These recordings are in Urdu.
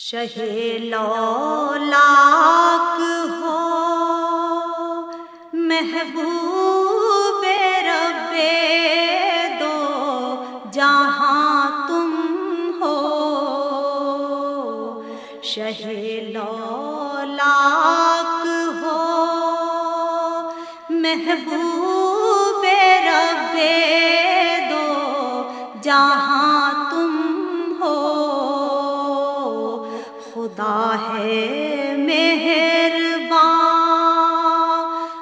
شہ لاک ہو۔ محبوب رب دو، جہاں تم ہو۔ شہ لاک ہو۔ محبوب رب دو، جہاں تم ہو۔ خدا ہے مہربان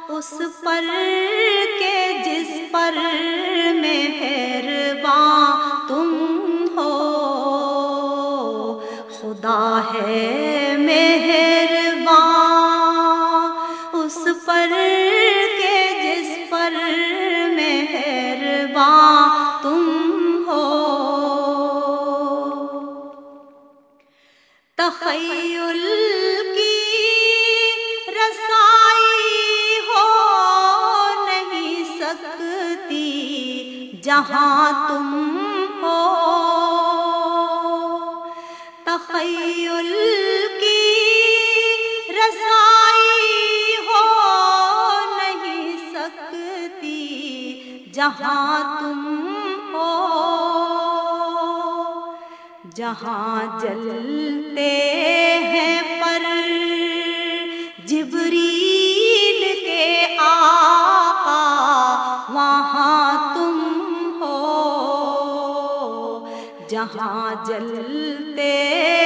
اس پر جہاں تم ہو۔ تخیل کی رسائی ہو نہیں سکتی جہاں تم ہو۔ جہاں جلتے ہیں پر جبریل جہاں جلتے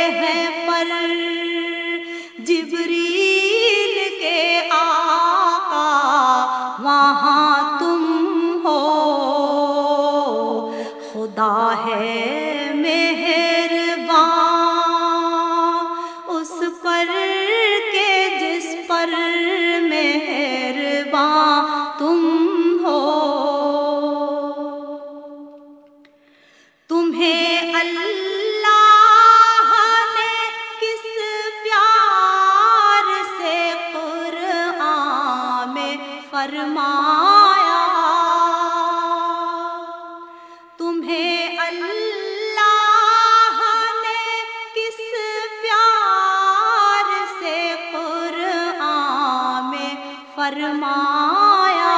فرمایا؟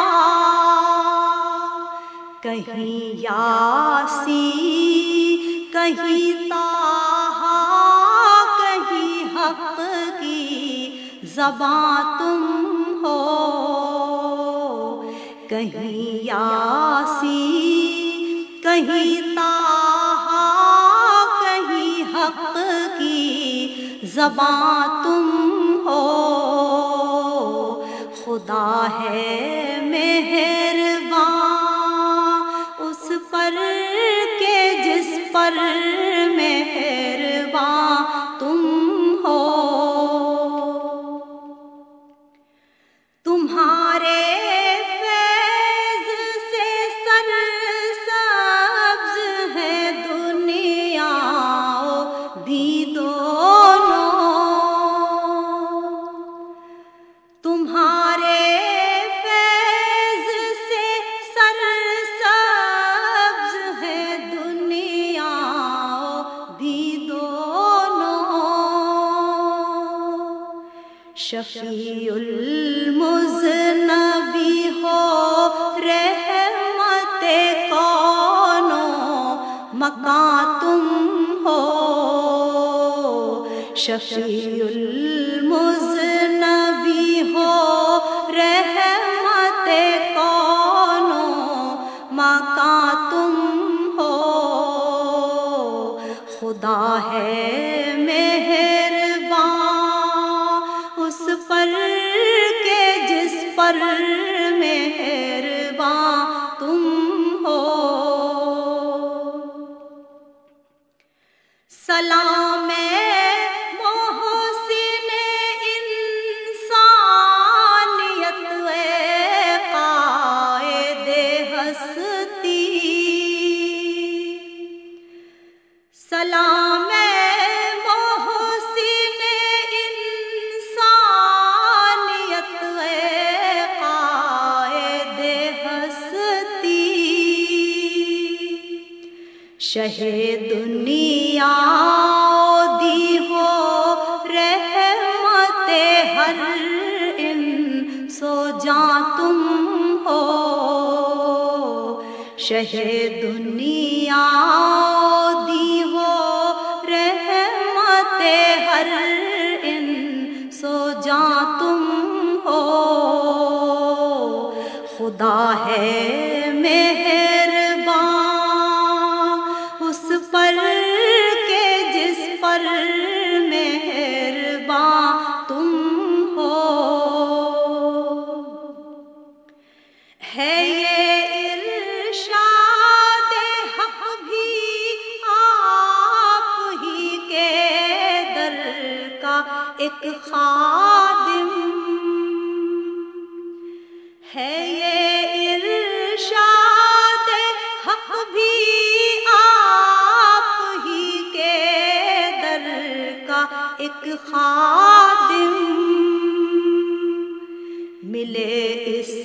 کہیں یاسی کہیں تاہا کہیں حق کی زباں تم ہو؟ کہیں یاسی کہیں تاہا کہیں حق کی زباں تم ہو۔ خدا ہے شفیع المذنبی ہو، رحمت کونو مکان تم ہو۔ شفیع المذنبی ہو، رحمت کونو مکان تم ہو۔ خدا ہے پر مہربان تم ہو۔ سلام محسن انسانیت اے قائد ہستی۔ شہ دنیا دی ہو، رحمت ہر ان سو جاں تم ہو۔ شہ دنیا دی ہو، رحمت ہر ان سو جا تم ہو۔ خدا ہے میں ایک خادم ہے یہ ارشاد، حق بھی آپ ہی کے در کا ایک خادم ملے اس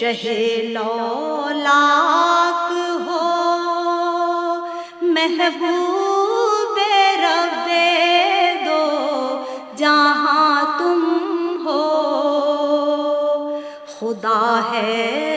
شہ لاک ہو۔ محبوب رب دو جہاں تم ہو۔ خدا ہے